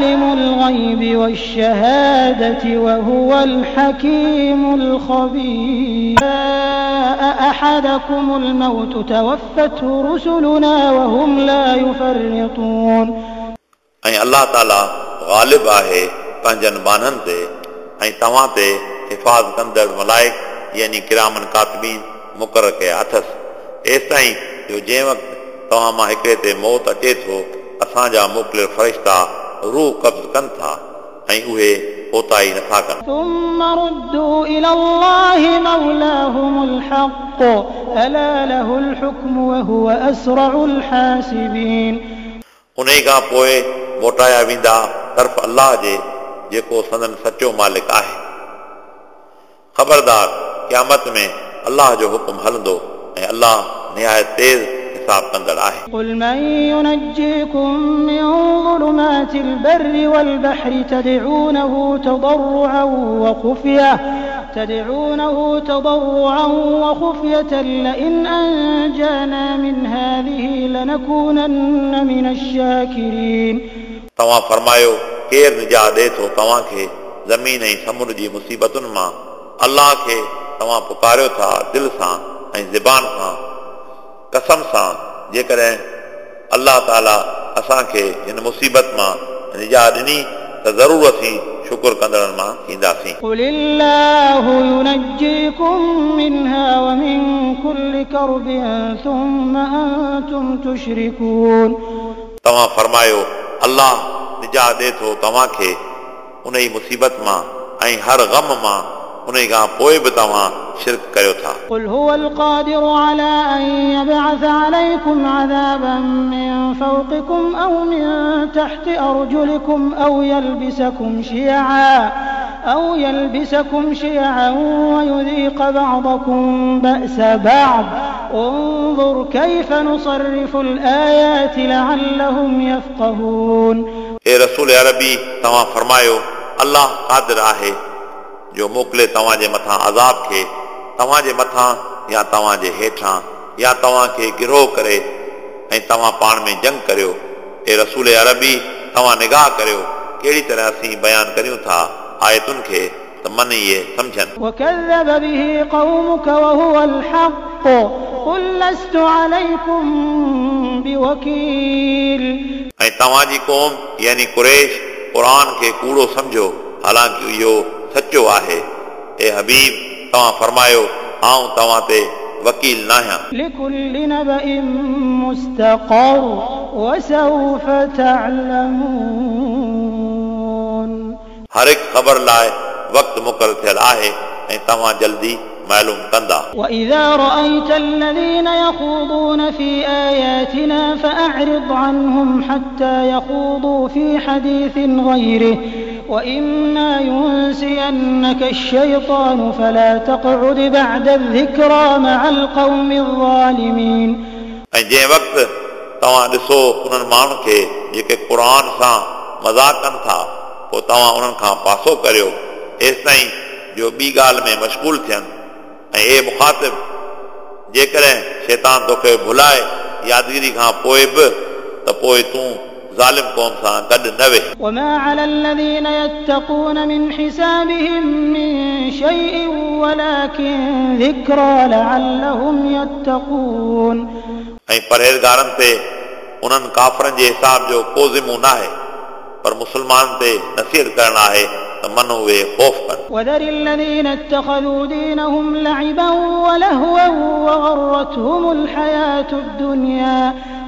عالم الغيب والشهادة وهو الحكيم الخبير أحدكم الموت توفته رسلنا وهم لا يفرطون ऐं अलाह ताला ग़ालिब आहे पंहिंजनि बाननि ते ऐं तव्हां ते हिफ़ाज़ कंदड़ मलाइक यानी किरामन कातबीन मुक़ररु कया अथसि एसि ताईं जो जंहिं वक़्तु तव्हां मां हिकिड़े ते मौत अचे थो असांजा मोकिलियल फ़रिश्ता रूह कब्ज़ कनि था ऐं उहे पोताई नथा कनि ثم ردوا إلى الله مولاهم الحق ألا له الحكم وهو أسرع الحاسبين उन खां पोइ मोटाया वेंदा तरफ़ अलाह जे जेको संदन सचो मालिक आहे ख़बरदार क़यामत में अलाह जो हुकुम हलंदो ऐं अलाह निहायत तेज़ हिसाब कंदड़ आहे قل من ينجيكم من ظلمات البر والبحر تدعونه تضرعا وخفية تدعونه تضرعا وخفية لئن أنجانا من هذه لنكونن من الشاكرين तव्हां फरमायो केरु निजात ॾे थो तव्हांखे ज़मीन ऐं समुंड जी मुसीबतुनि मां अलाह खे तव्हां पुकारियो था दिलि सां ऐं ज़बान सां कसम सां जेकॾहिं अलाह ताला असांखे हिन मुसीबत मां निजात ॾिनी त ज़रूरु असीं शुकुर कंदड़नि मां थींदासीं तव्हां फरमायो अलाह निजात ॾिए थो तव्हांखे उन ई मुसीबत मां ऐं हर ग़म मां ان کان پوءِ به توهان شرک ڪريو ٿا قل هو القادر على ان يبعث عليكم عذابا من فوقكم أو من تحت ارجلكم أو يلبسكم شيعا أو يلبسكم شيعا ويذيق بعضكم بأس بعض. انظر كيف نصرف الايات لعلهم يفقهون. اي رسول عربي توهان فرمايو الله قادر آهي جو موڪلي توهان جي مٿان عذاب کي توهان جي مٿان يا توهان جي هيٺان يا توهان کي گروهه ڪري ۽ توهان پاڻ ۾ جنگ ڪريو. هي رسول عربي توهان نگاهه ڪريو. ڪهڙي طرح اسين بيان ڪريون ٿا آيتن کي ته من اهي سمجهن. ۽ توهان جي قوم يعني ڪريش قرآن کي ڪوڙو سمجهو. حالانڪه اهو سوچيو آهي. اي حبيب توهان فرمايو آئون توهان تي وڪيل نه آهيان هر هڪ خبر لاءِ وقت مقرر ٿيل آهي ۽ توهان جلدي मालूम कंदा وإذا رأيت الذين يخوضون في آياتنا فأعرض عنهم حتى يخوضوا في حديث غيره وإما ينسينك الشيطان فلا تقعد بعد الذكرى مع القوم الظالمين ऐं जंहिं वक़्तु तव्हां ॾिसो उन्हनि माण्हुनि खे जेके क़ुर सां मज़ाक कनि था पोइ तव्हां उन्हनि खां पासो करियो एसि ताईं जो ॿी ॻाल्हि में मशगूल थियनि ऐं हे मुखातिब जेकॾहिं शैतान तोखे भुलाए यादगिरी खां पोइ बि त पोइ तूं ज़ालिम क़ौम सां गॾु न वेह وما على الذين يتقون من حسابهم من شيء ولكن ذكرى لعلهم يتقون ऐं परहेज़गारनि ते उन्हनि काफ़रनि जे हिसाब जो को ज़िमो न आहे पर मुस्लमाननि ते नसीहत करणु आहे منو وے خوف کن وذر الذين اتخذوا دينهم لعبا ولهوا وغرتهم الحياة الدنيا.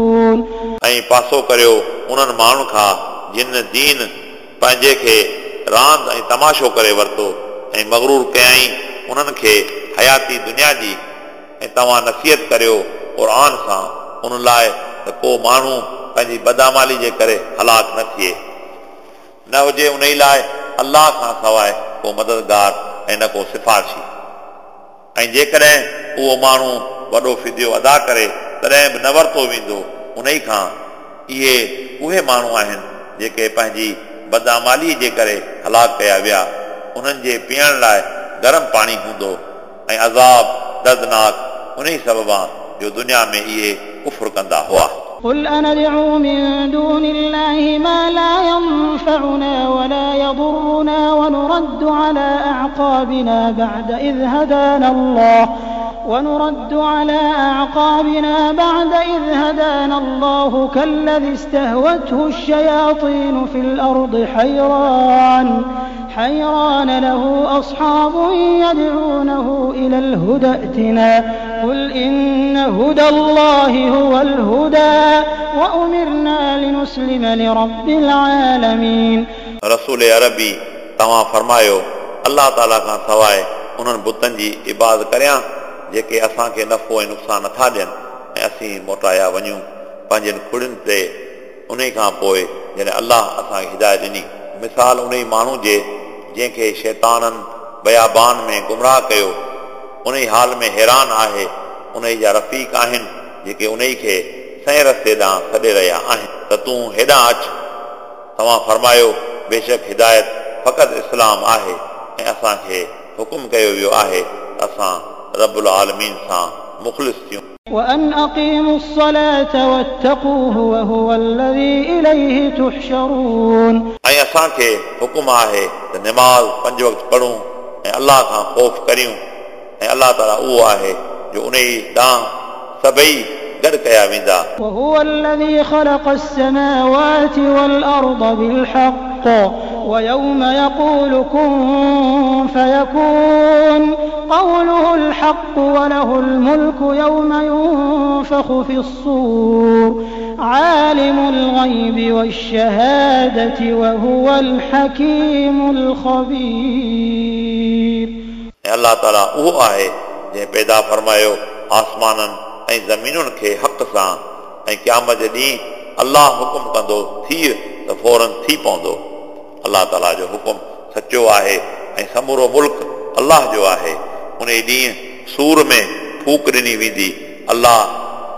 ۽ پاسو ڪريو انهن ماڻهن کان جن دين پنهنجي کي راند ۽ تماشو ڪري ورتو ۽ مغرور ڪيئي انهن کي حياتي دنيا جي ۽ توهان نصيحت ڪريو قرآن سان ان لاءِ ته ڪو ماڻهو پنهنجي بداعمالي جي ڪري هلاڪ نه ٿئي نه هجي ان لاءِ الله کان سواءِ ڪو مددگار ۽ نه ڪو سفارشي ۽ جيڪڏهن اهو ماڻهو وڏو فديو ادا ڪري तॾहिं बि न वरितो वेंदो उन ई खां इहे उहे माण्हू आहिनि जेके पंहिंजी बदामाली जे करे हलाक कया विया उन्हनि जे पीअण लाइ गरम पाणी हूंदो ऐं अज़ाब दर्दनाक उन ई सबबा जो दुनिया में इहे कुफुर कंदा हुआ قل أندعو من دون الله ما لا ينفعنا ولا يضرنا ونرد على أعقابنا بعد إذ هدانا الله ونرد على أعقابنا بعد إذ هدانا الله كالذي استهوته الشياطين في الأرض حيران. حيران له أصحاب يدعونه إلى الهدى ائتنا. قل إن هدى الله هو الهدى وأمرنا لنسلم لرب العالمين. رسول عربي تمام فرمايو. الله تعالى کا سوائے انهن بتن جي عبادت ڪريون جيڪي اسان کي نفعو ۽ نقصان نٿا ڏين ۽ اسين موٽايا وڃون پنهنجن کڙين تي ان کان پوءِ جڏهن الله اسان کي هدايت ڏني. مثال ان ماڻهو جي جنهن کي شيتانن بيابان ۾ گمراهه ڪيو ان حال ۾ حيران آهي ان جا رفيق آهن جيڪي ان کي صحيح رستي ڏانهن سڏي رهيا آهن. ته تون هيڏان اچ. توهان فرمايو بيشڪ هدايت فقط اسلام آهي ۽ اسان کي حڪم ڪيو ويو آهي اسان रबुल आलमीन सां मुख़लिस थियूं وأن أقيموا الصلاة واتقوه وهو الذي إليه تحشرون ऐं असांखे हुकुम आहे त निमाज़ पंज वक़्तु पढ़ूं ऐं अलाह खां ख़ौफ़ करियूं ऐं अलाह ताला उहो आहे जो उन ॾांहुं सभई گر وهو الذي خلق السماوات والأرض بالحق ويوم يقول كن فيكون. قوله الحق وله الملك يوم ينفخ في الصور. عالم الغيب والشهادة وهو الحكيم الخبير. الله تعالى هو آهي جنهن پیدا فرمایو آسمانا ऐं ज़मीनुनि खे हक़ सां ऐं क़यामत जे ॾींहुं अलाह हुकुम कंदो थी त फौरन थी पवंदो अलाह ताला जो हुकुम सचो आहे ऐं समूरो मुल्क अलाह जो आहे उन ॾींहुं सूर में फूक ॾिनी वेंदी अलाह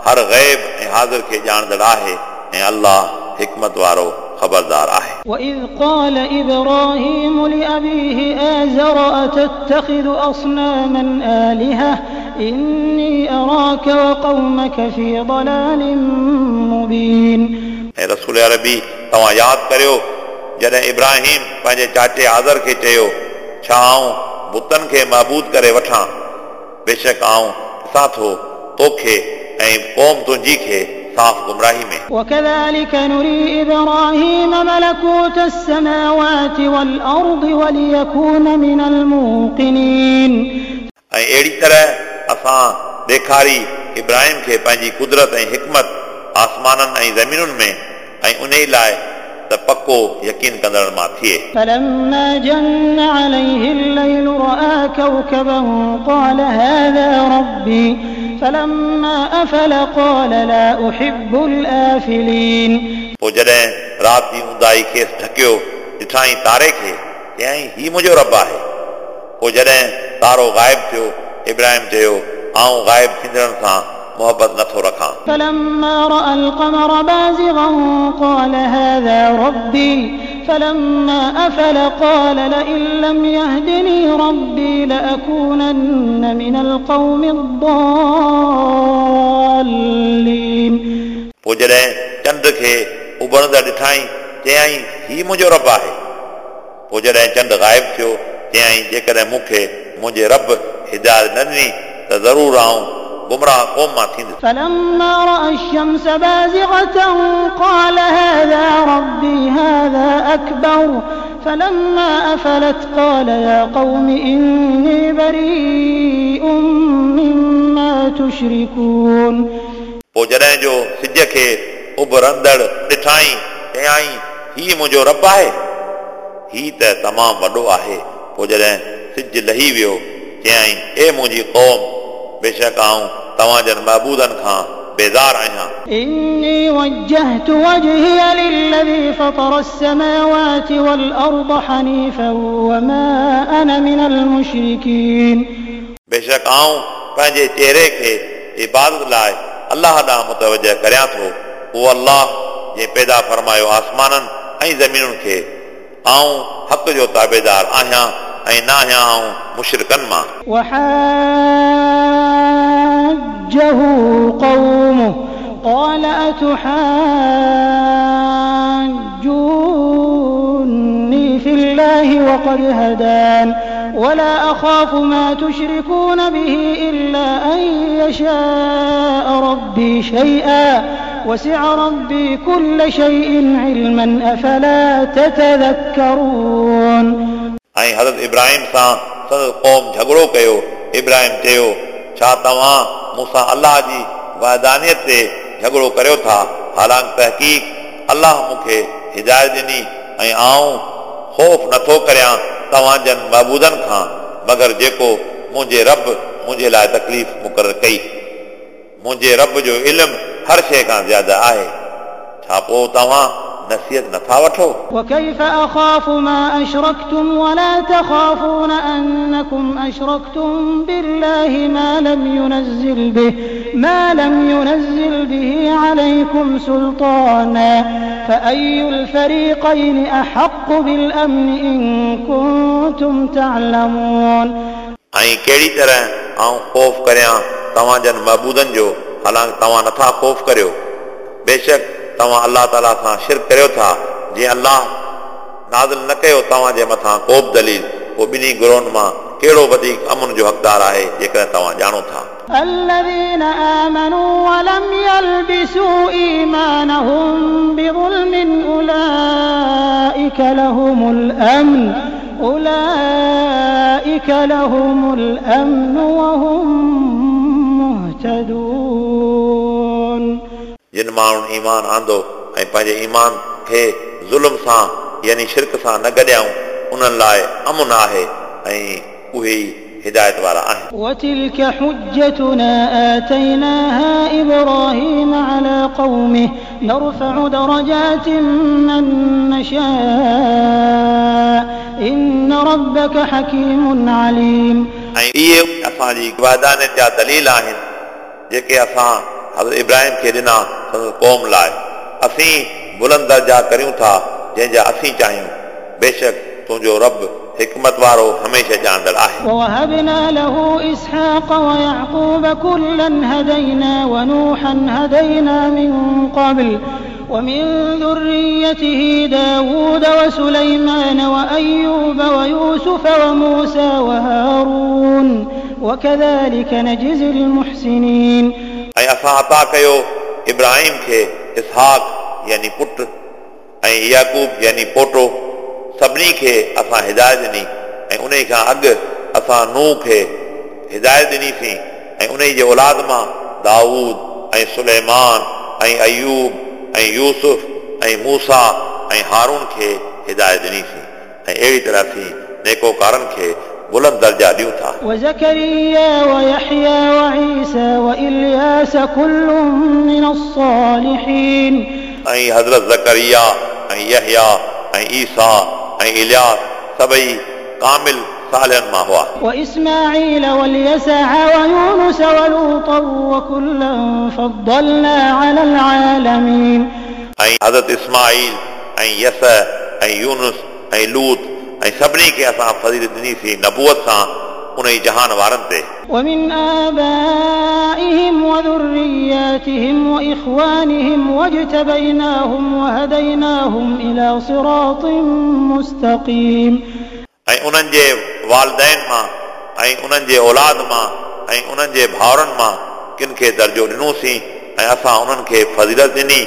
हर ग़ैब ऐं हाज़िर खे ॼाणंदड़ आहे ऐं अलाह हिकमत वारो ख़बरदार आहे وإذ قال إبراهيم لأبيه آزر أتتخذ أصناما آلهة إني أراك وقومك في ضلال مبين ऐं रसूल अरबी तव्हां यादि करियो जॾहिं इब्राहिम पंहिंजे चाचे आज़र खे चयो छा आऊं बुतनि खे महबूद करे वठां बेशक आऊं ॾिसां थो तोखे ऐं क़ौम तुंहिंजी खे साफ़ गुमराही में وكذلك نري إبراهيم ملكوت السماوات والأرض وليكون من الموقنين ऐं अहिड़ी तरह असां ॾेखारी इब्राहिम खे पंहिंजी कुदरत ऐं हिकमत आसमाननि ऐं ज़मीनुनि में ऐं उन लाइ त पको यकीन कंदड़ मां थिए فلما جن عليه الليل رأى كوكبا قال هذا ربي فلما أفل قال لا أحب الآفلين पोइ जॾहिं राति जी ऊंदाई खेसि ढकियो ॾिठाई तारे खे चयईं ही मुंहिंजो रब आहे पोइ जॾहिं तारो ग़ाइब थियो इब्राहिम चयो आऊं ग़ाइब थींदड़नि सां मोहबत नथो रखां فلما رأى القمر بازغا قال هذا ربي فلما أفل قال لئن لم يهدني ربي لأكونن من القوم الضالين पोइ जॾहिं चंड खे उभरंदड़ ॾिठाई चयईं ही मुंहिंजो रब आहे पोइ जॾहिं चंड ग़ाइब थियो चयईं जेकॾहिं मूंखे मुंहिंजे रब हिदायत न ॾिनी त ज़रूरु आऊं गुमराह क़ौम मां थींदुसि فلما رأى الشمس بازغة قال هذا ربي هذا أكبر فلما أفلت قال يا قوم إني بريء مما تشركون पोइ जॾहिं जो सिज खे उभरंदड़ ॾिठाई चयाई ही मुंहिंजो रब आहे ही त तमामु वॾो आहे पोइ जॾहिं सिज लही वियो चयाई ए मुंहिंजी क़ौम बेशक आऊं तव्हांजनि महबूदनि खां बेज़ार आहियां إني وجهت وجهي للذي فطر السماوات والأرض حنيفا وما أنا من المشركين बेशक आऊं पंहिंजे चहिरे खे इबादत लाइ अलाह ॾांहुं मुतवज करियां थो उहो अलाह जंहिं पैदा फरमायो आसमाननि ऐं ज़मीनुनि खे आऊं हक़ जो ताबेदार आहियां ऐं न आहियां आऊं मुशरकनि मां وحاجه قومه قال أتحاجوني في الله وقد هدان ولا أخاف ما تشركون به إلا أن يشاء ربي شيئا وسع ربي كل شيء علما أفلا تتذكرون ऐं हज़रत इब्राहिम सां संदसि क़ौम झगड़ो कयो इब्राहिम चयो छा तव्हां मूंसां अलाह जी वाइदानियत ते झगड़ो करियो था हालांकि तहक़ीक़ अलाह मूंखे हिदायत ॾिनी ऐं आऊं ख़ौफ़ नथो करियां तव्हां जन महबूदनि खां मगर जेको मुंहिंजे रब मुंहिंजे लाइ तकलीफ़ मुक़ररु कई मुंहिंजे रब जो इल्मु हर शइ खां ज़्यादा आहे छा पोइ तव्हां नसीहत नथा वठो وكيف أخاف ما أشركتم ولا تخافون أنكم أشركتم بالله ما لم ينزل به ما لم ينزل به عليكم سلطانا فأي الفريقين أحق بالأمن إن كنتم تعلمون ऐं कहिड़ी तरह आऊं ख़ौफ़ करियां तव्हां जन महबूदनि जो हालांकि तव्हां नथा ख़ौफ़ करियो बेशक तव्हां अलाह ताला सां शिरक करियो था जीअं अलाह नाज़िल न कयो तव्हांजे मथां को बि दलील पोइ ॿिन्ही गुरुनि मां कहिड़ो वधीक अमन जो हक़दार आहे जेकॾहिं तव्हां ॼाणो था الذين آمنوا ولم يلبسوا إيمانهم بظلم أولئك لهم الأمن أولئك لهم الأمن وهم مهتدون जिन माण्हुनि ईमान आंदो ऐं पंहिंजे ईमान खे ज़ुल्म सां यानी शिरक सां न गॾियाऊं उन्हनि लाइ अमुन आहे ऐं उहे ई हिदायत वारा आहिनि وتلك حجتنا آتيناها إبراهيم على قومه نرفع درجات من نشاء إن ربك حكيم عليم ऐं इहे असांजी वाइदानत जा दलील आहिनि جيڪي اسان حضرت ابراهيم کي ڏنا قوم لاءِ اسين بلند درجا ڪريون ٿا جنهن جا اسين چاهيون. بيشڪ تنهنجو رب हिकमत वारो हमेशह ॼाणंदड़ आहे ووهبنا له إسحاق ويعقوب كلا هدينا ونوحا هدينا من قبل ومن ذريته داود وسليمان وأيوب ويوسف وموسى وهارون وكذلك نجزي المحسنين ऐं असां अता कयो इब्राहिम खे इसहाक यानी पुट ऐं याकूब यानी पोटो सभिनी खे असां हिदायत ॾिनी ऐं उन खां अॻु असां नूह खे हिदायत ॾिनीसीं ऐं उन जे औलाद मां दाऊद ऐं सुलेमान ऐं अयूब ऐं यूसुफ ऐं मूसा ऐं हारून खे हिदायत ॾिनीसीं ऐं अहिड़ी तरह असीं नेकोकारनि खे बुलंद दर्जा ॾियूं था وزكريا ويحيى وعيسى وإلياس كل من الصالحين ऐं हज़रत ज़करिया ऐं यहया ऐं ईसा ऐं इलियास सभई صالحن ما هو. وإسماعيل واليسع ويونس ولوط وكلا فضلنا على العالمين. أي حضرت إسماعيل أي يسع أي يونس أي لوط أي سبني کي اسان فضيلت ڏني سي نبوت سان उन ई जहान वारनि ते ومن آبائهم وذرياتهم وإخوانهم واجتبيناهم وهديناهم إلى صراط مستقيم ऐं उन्हनि जे वालदेन मां ऐं उन्हनि जे औलाद मां ऐं उन्हनि जे भाउरनि मां किन खे दर्जो ॾिनोसीं ऐं असां उन्हनि खे फज़ीलत ॾिनी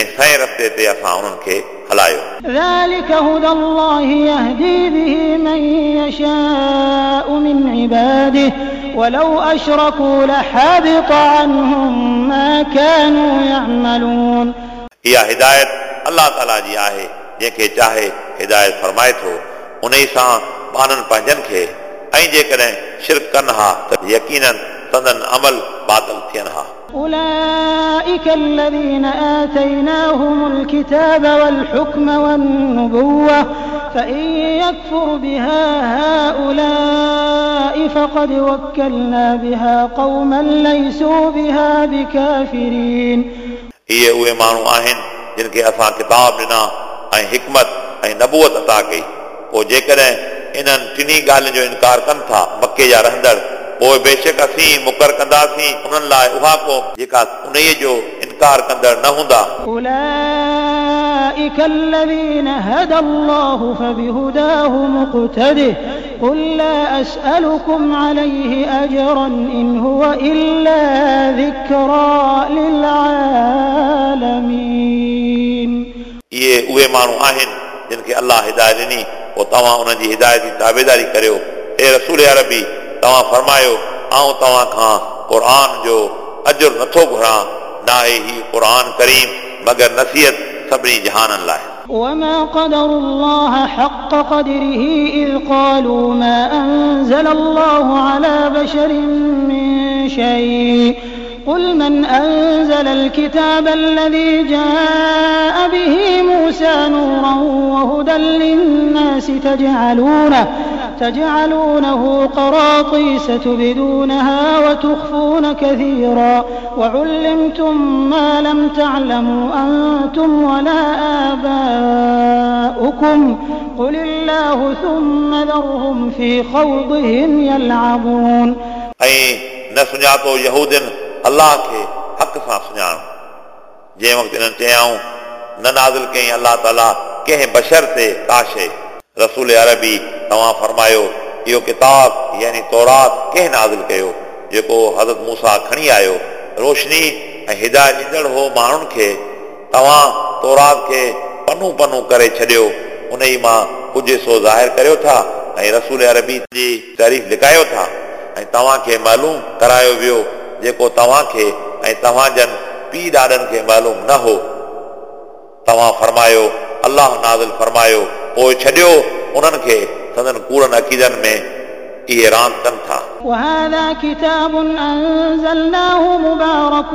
ऐं सही रस्ते ते असां उन्हनि खे हलायो ذلك هدى الله يهدي به من يشاء من عباده ولو أشركوا لحبط عنهم ما كانوا يعملون इहा हिदायत अलाह ताला जी आहे जंहिंखे चाहे हिदायत फरमाए थो उन ई सां ॿारनि पंहिंजनि खे ऐं जेकॾहिं शिरक कनि हा त यकीननि संदन अमल बातल थियनि हा أولئك الذين آتيناهم الكتاب والحكم والنبوة فإن يكفر بها هؤلاء فقد وكلنا بها قوما ليسوا بها بكافرين इहे उहे माण्हू आहिनि जिन खे असां किताब ॾिना ऐं हिकमत ऐं नबूअत अता कई पोइ जेकॾहिं इन्हनि टिनी ॻाल्हियुनि जो इनकार कनि था मके जा रहंदड़ पोइ बेशक असीं मुक़र कंदासीं उन्हनि लाइ उहा क़ौम जेका उन जो इनकार कंदड़ न हूंदा أولئك الذين هدى الله فبهداه مقتده قل لا أسألكم عليه أجرا إن هو إلا ذكرى للعالمين इहे उहे माण्हू आहिनि जिन खे अलाह हिदायत ॾिनी पोइ तव्हां उन्हनि जी हिदायत जी ताबेदारी करियो ए रसूल अरबी तव्हां फरमायो आऊं तव्हां खां क़ुर जो अजुर नथो घुरां न आहे ही क़ुर करीम मगर नसीहत सभिनी जहाननि लाइ وما قدر الله حق قدره إذ قالوا ما أنزل الله على بشر من شيء قل من أنزل الكتاب الذي جاء به موسى نورا وهدى للناس تجعلونه تجعلونه قراطيس تبدونها وتخفون كثيرا وعلمتم ما لم تعلموا أنتم ولا آباؤكم قل الله ثم ذرهم في خوضهم يلعبون ऐं न सुञातो यहूदिन अलाह खे हक़ सां सुञाण जंहिं वक़्तु इन्हनि चयाऊं न नाज़िल कयईं अलाह ताला कंहिं बशर ते का शइ رسول عربي توهان فرمايو اهو ڪتاب يعني تورات ڪنهن نازل ڪيو؟ جيڪو حضرت موسيٰ کڻي آيو روشني ۽ هدايت ڏيندڙ هو ماڻهن کي توهان تورات کي پنو پنو ڪري ڇڏيو ان ئي مان ڪجهه حصو ظاهر ڪريو ٿا ۽ رسول عربي جي تعريف لڪايو ٿا ۽ توهان کي معلوم ڪرايو ويو جيڪو توهان کي ۽ توهانجن پيءُ ڏاڏن کي معلوم نه هو. توهان فرمايو अलाह नाज़िल फरमायो पोइ छॾियो उन्हनि खे संदन कूड़नि अक़ीदनि में इहे रांदि कनि था وهذا كتاب أنزلناه مبارك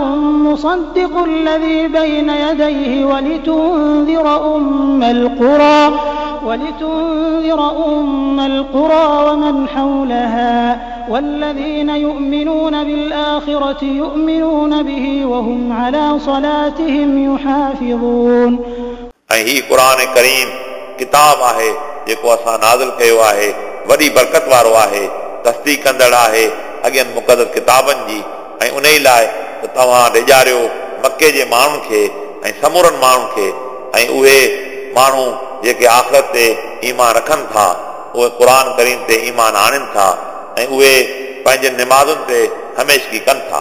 مصدق الذي بين يديه ولتنذر أم القرى ولتنذر أم القرى ومن حولها والذين يؤمنون بالآخرة يؤمنون به وهم على صلاتهم يحافظون ۽ هي قرآن ڪريم ڪتاب آهي جيڪو اسان نازل ڪيو آهي وڏي برڪت وارو آهي تصديق ڪندڙ آهي اڳين مقدس ڪتابن جي. ۽ ان ئي لاءِ ته توهان ڏيجاريو مڪي جي ماڻهن کي ۽ سمورن ماڻهن کي. ۽ اهي ماڻهو جيڪي آخرت تي ايمان رکن ٿا اهي قرآن ڪريم تي ايمان آڻن ٿا. ۽ اهي پنهنجي نمازن تي هميشگي ڪن ٿا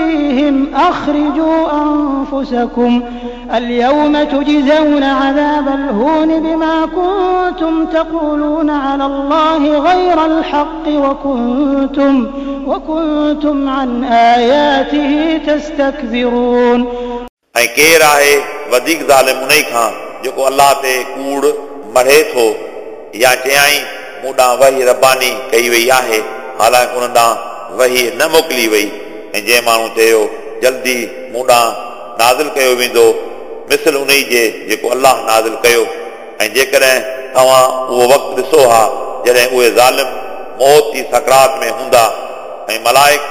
أخرجوا أنفسكم اليوم تجزون عذاب الهون بما كنتم تقولون على الله غير الحق وكنتم وكنتم عن آياته تستكبرون ऐं केरु आहे वधीक ज़ालिम उन ई खां जेको अलाह ते कूड़ मढ़े थो या चयाई मूं ॾांहुं वही रबानी कई वई आहे हालांकि उन ॾांहुं वही न मोकिली वई ۽ جنهن ماڻهو چيو جلدي مون ڏانهن نازل ڪيو ويندو. مسل ان ئي جيڪو الله نازل ڪيو. ۽ جيڪڏهن توهان اهو وقت ڏسو ها جڏهن اهي ظالم موت جي سڪرات ۾ هوندا ۽ ملائڪ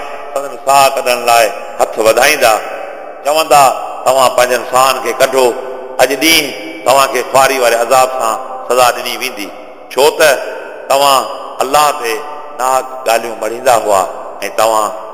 ساهه ڪڍڻ لاءِ هٿ وڌائيندا چوندا توهان پنهنجن ساهن کي ڪڍو. اڄ ڏينهن توهان کي کواري واري عذاب سان سزا ڏني ويندي. ڇو ته توهان الله تي ناحق ڳالهيون مڙهيندا هئا ۽ توهان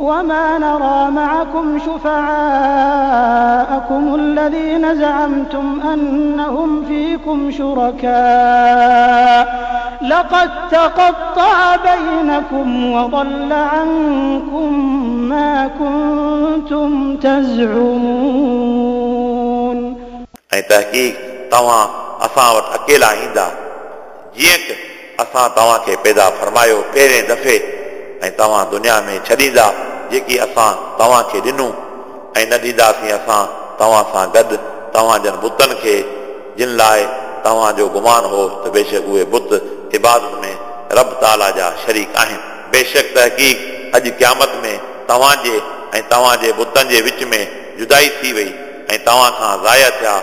وما نرى معكم شفعاءكم الذين زعمتم أنهم فيكم شركاء لقد تقطع بينكم وضل عنكم ما كنتم تزعمون ऐं तहक़ीक़ तव्हां असां वटि अकेला ईंदा जीअं त असां तव्हांखे पैदा फरमायो पहिरें दफ़े ऐं तव्हां दुनिया में छॾींदा جيڪي اسان توهان کي ڏنون ۽ نه ڏينداسين اسان توهان سان گڏ توهانجن بتن کي جن لاءِ توهان جو گمان هو ته بيشڪ اهي بت عبادت ۾ رب تعاليٰ جا شريڪ آهن. بيشڪ تحقيق اڄ قيامت ۾ توهان جي ۽ توهان جي بتن جي وچ ۾ جدائي ٿي وئي ۽ توهان کان ضايع ٿيا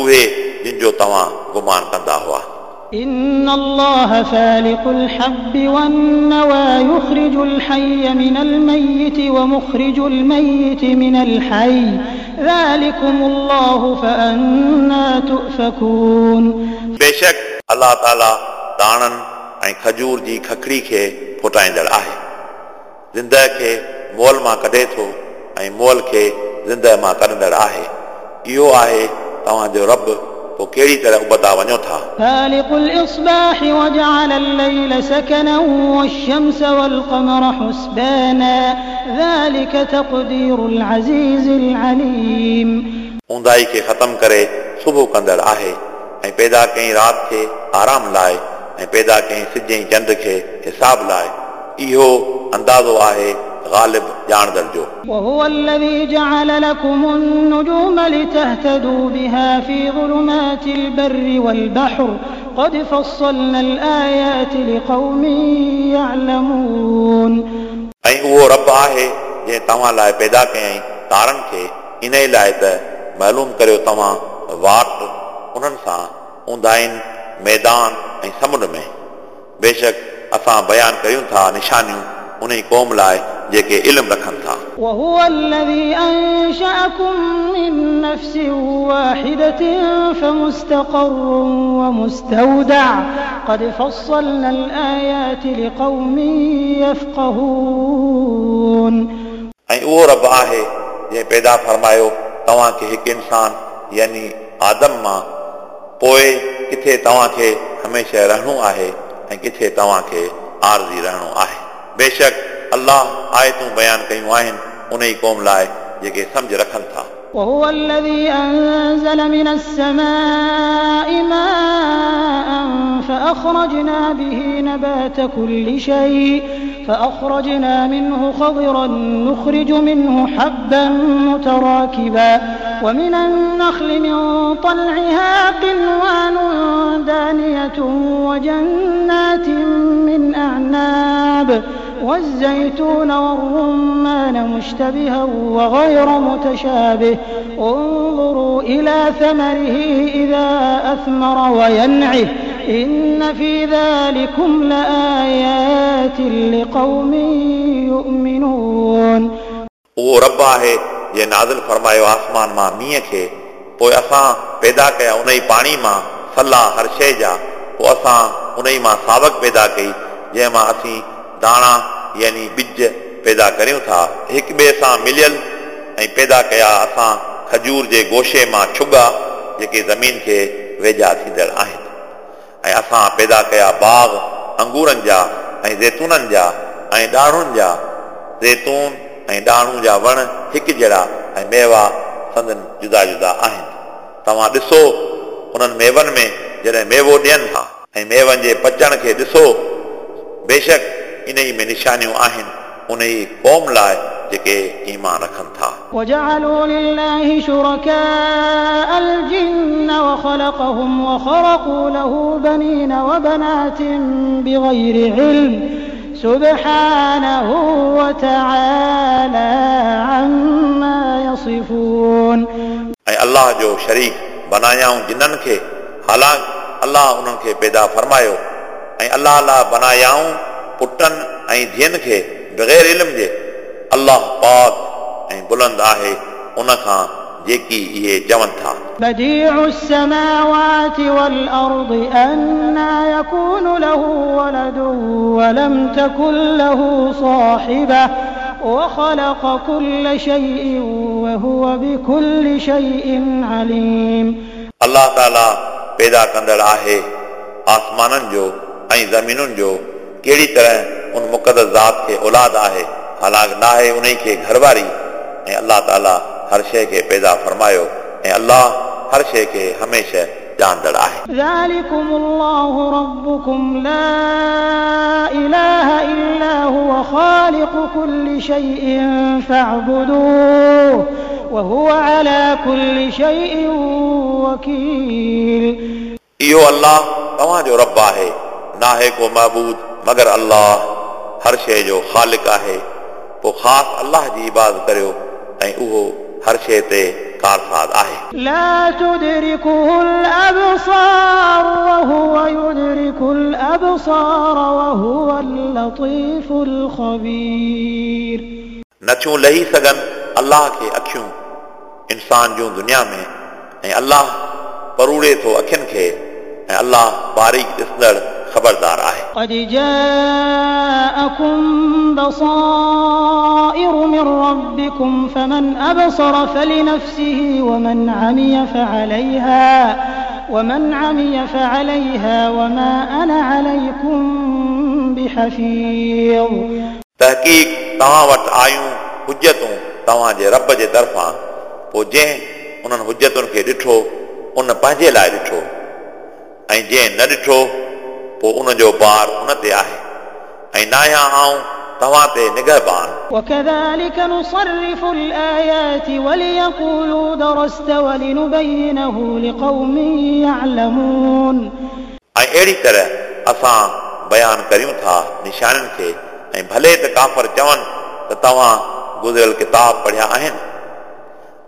اهي جن جو توهان گمان ڪندا هئا إن الله فالق الحب والنوى يخرج الحي من الميت ومخرج الميت من الحي ذلكم الله فأنا تؤفكون बेशक अलाह ताला दाणनि ऐं खजूर जी खखड़ी खे फुटाईंदड़ आहे ज़िंदह खे मोल मां कढे थो ऐं मोल खे ज़िंदह मां कढंदड़ आहे इहो आहे तव्हांजो रब पोइ कहिड़ी तरह उबता वञो था فالق الإصباح وجعل الليل سكنا والشمس والقمر حسبانا ذلك تقدير العزيز العليم ऊंदाही खे ख़तमु करे सुबुह कंदड़ आहे ऐं पैदा कई राति खे आराम लाइ ऐं पैदा कई सिज ऐं चंड खे हिसाब लाइ इहो अंदाज़ो आहे ग़ालिब ॼाणदड़ जो وهو الذي جعل لكم النجوم لتهتدوا بها في ظلمات البر والبحر قد فصلنا الآيات لقوم يعلمون ऐं उहो रब आहे जंहिं तव्हां लाइ पैदा कयईं तारनि खे इन ई लाइ त मालूम करियो तव्हां वाट उन्हनि सां ऊंदाहिनि मैदान ऐं समुंड में बेशक असां बयानु कयूं था निशानियूं उन ई क़ौम लाइ जेके इल्मु रखनि था وهو الذي أنشأكم من نفس واحدة فمستقر ومستودع قد فصلنا الآيات لقوم يفقهون ऐं उहो रब आहे जंहिं पैदा फरमायो तव्हांखे हिकु इंसान यानी आदम मां पोइ किथे तव्हांखे हमेशह रहणो आहे ऐं किथे तव्हांखे आरज़ी रहणो आहे बेशक अलाह आयतूं बयानु कयूं आहिनि उन ई क़ौम लाइ जेके सम्झ रखनि था وهو الذي أنزل من السماء ماء فأخرجنا به نبات كل شيء فأخرجنا منه خضرا نخرج منه حبا متراكبا ومن النخل من طلعها قنوان دانية وجنات من أعناب والزيتون والرمان مشتبها وغير متشابه انظروا إلى ثمره إذا أثمر وينعه إن في ذلكم لآيات لقوم يؤمنون उहो रब आहे जंहिं नाज़िल फरमायो आसमान मां मींहं खे पोइ असां पैदा कया उन ई पाणी मां सलाह हर शइ जा पोइ असां उन ई मां सावक पैदा कई जंहिं मां असीं दाणा يعني ٻج پيدا ڪريون ٿا. هڪ ٻئي سان مليل ۽ پيدا ڪيا اسان کجور جي گوشي مان ڇگا جيڪي زمين کي ويجها ٿيندڙ آهن. ۽ اسان پيدا ڪيا باغ انگورن جا ۽ زيتونن جا ۽ ڏاڙهن جا. زيتون ۽ ڏاڙهون جا وڻ هڪ جهڙا ۽ ميوا سندن جدا جدا آهن. توهان ڏسو انهن ميون ۾ جڏهن ميوو ڏين ٿا ۽ ميون جي پچڻ کي ڏسو بيشڪ इन ई में निशानियूं आहिनि उन ई क़ौम लाइ जेके ईमान रखनि था وجعلوا لله شركاء الجن وخلقهم وخرقوا له بنين وبنات بغير علم سبحانه وتعالى عما يصفون ऐं अलाह जो शरीक बनायाऊं जिन्हनि खे हालांकि अलाह उन्हनि खे पैदा फरमायो ऐं अलाह अलाह बनायाऊं पुटनि ऐं धीअनि खे बग़ैर इल्म जे अलाह पाक ऐं बुलंद आहे उन खां जेकी इहे चवनि था بديع السماوات والأرض أنا يكون له ولد ولم تكن له صاحبة وخلق كل شيء وهو بكل شيء عليم अलाह ताला पैदा कंदड़ आहे आसमाननि जो ऐं ज़मीनुनि जो कहिड़ी तरह उन मुक़दस ज़ात खे औलाद आहे हालांकि न आहे उन खे घरवारी ऐं अलाह ताला हर शइ खे पैदा फरमायो ऐं अलाह हर शइ खे हमेशह ॼाणंदड़ आहे ذلكم الله ربكم لا إله إلا هو خالق كل شيء فاعبدوه وهو على كل شيء وكيل इहो अलाह तव्हांजो रब आहे न आहे को महबूद मगर अलाह हर शइ जो ख़ालिक आहे पोइ ख़ासि अलाह जी इबादत करियो ऐं उहो हर शइ ते कारसाद आहे لا تدركه الأبصار وهو يدرك الأبصار وهو اللطيف الخبير नथियूं लही सघनि अलाह खे अखियूं इंसान जूं दुनिया में ऐं अलाह परूड़े थो अखियुनि खे ऐं अलाह बारीक ॾिसंदड़ ख़बरदार आहे قد جاءكم بصائر من ربكم فمن أبصر فلنفسه ومن عمي فعليها ومن عمي فعليها وما أنا عليكم بحفيظ तहक़ीक़ तव्हां वटि आयूं हुजतूं तव्हांजे रब जे तरफ़ां पोइ जंहिं उन्हनि हुजतुनि खे ॾिठो उन पंहिंजे लाइ ॾिठो ऐं जंहिं न ॾिठो पोइ उनजो बार उन ते आहे ऐं नाया आऊं तव्हां ते निगहबान وكذلك نصرف الآيات وليقولوا درست ولنبينه لقوم يعلمون ऐं अहिड़ी तरह असां बयानु करियूं था निशाननि खे ऐं भले त काफ़र चवनि त तव्हां गुज़िरियल किताब पढ़िया आहिनि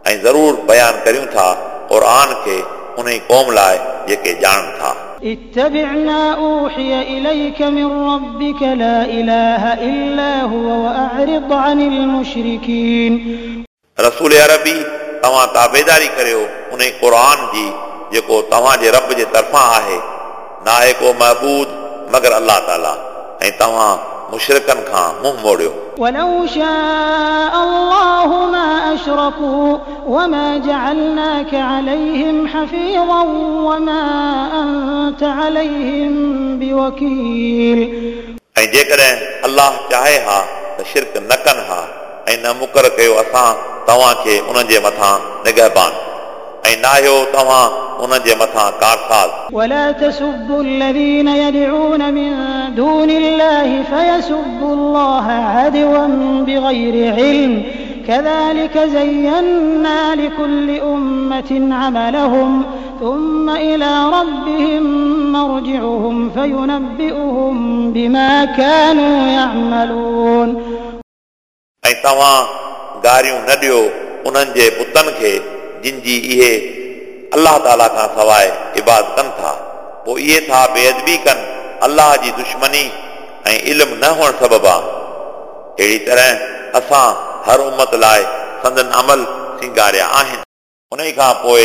ऐं ज़रूरु बयानु करियूं था क़ुर खे उन ई क़ौम लाइ जेके ॼाणनि था اتبع ما أوحي إليك من ربك لا إله إلا هو وأعرض عن المشركين रसूल अरबी तव्हां ताबेदारी करियो उन ई क़ुर जी जेको तव्हांजे रब जे तरफ़ां आहे न आहे को महबूद मगर अलाह ताला ऐं तव्हां मुशरकनि खां मुंहुं मोड़ियो ولو شاء الله ما أشركوا وما جعلناك عليهم حفيظا وما أنت عليهم بوكيل ऐं जेकॾहिं अलाह चाहे हा त शिरक न कनि हा ऐं न मुक़ररु कयो असां तव्हांखे उन्हनि जे मथां निगहबान ऐं नाहियो तव्हां उन्हनि जे मथां कारसाज़ ولا تسبوا الذين يدعون من دون الله فيسبوا الله عدوا بغير علم كذلك زينا لكل أمة عملهم ثم إلى ربهم مرجعهم فينبئهم بما كانوا يعملون ऐं तव्हां गारियूं न ॾियो उन्हनि जे पुतनि खे جن جي اهي الله تالا کان سواءِ اباد ڪن ٿا پوءِ اهي ٿا بيئدبي ڪن الله جي دشمني ۽ علم نه هئڻ سبب آهي. اهڙي طرح اسان هر امت لاءِ سندن عمل سنگاريا آهن. ان کان پوءِ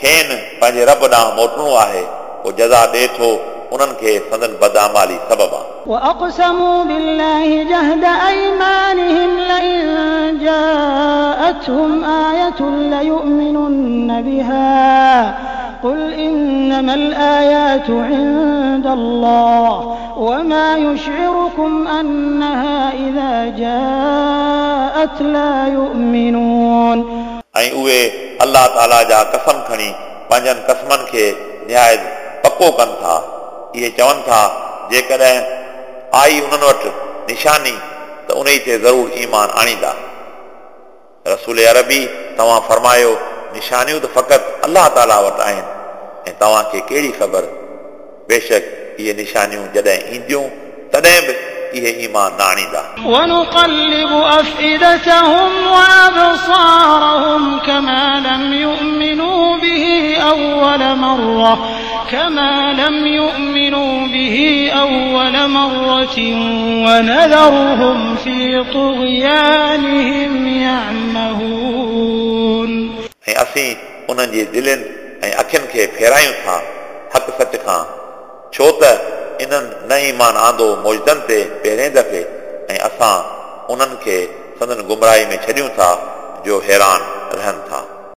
کين پنهنجي رب ڏانهن موٽڻو آهي پوءِ جزا ڏئي ٿو उन्हनि खे संदन बदामाली सबबु आहे وأقسموا بالله جهد أيمانهم لئن جاءتهم آية ليؤمنن بها قل إنما الآيات عند الله وما يشعركم أنها إذا جاءت لا يؤمنون ऐं उहे अलाह ताला जा कसम खणी पंहिंजनि कसमनि खे निहायत पको कनि था اهي چون ٿا جيڪڏهن آئي انهن وٽ نشاني ته ان تي ضرور ايمان آڻيندا. رسول عربي توهان فرمايو نشانيون ته فقط الله تعاليٰ وٽ آهن. ۽ توهان کي ڪهڙي خبر؟ بيشڪ اهي نشانيون جڏهن اينديون تڏهن به इहे ईमान न आणींदा ونقلب أفئدتهم وأبصارهم كما لم يؤمنوا به أول مرة كما لم يؤمنوا به أول مرة ونذرهم في طغيانهم يعمهون ऐं असीं उन्हनि जी दिलनि ऐं अखियुनि खे फेरायूं था हक़ सच खां छो त انهن نه ايمان آندو موجدن تي پهرين دفعي ۽ اسان انهن کي سندن گمراهي ۾ ڇڏيون ٿا جو حيران رهن ٿا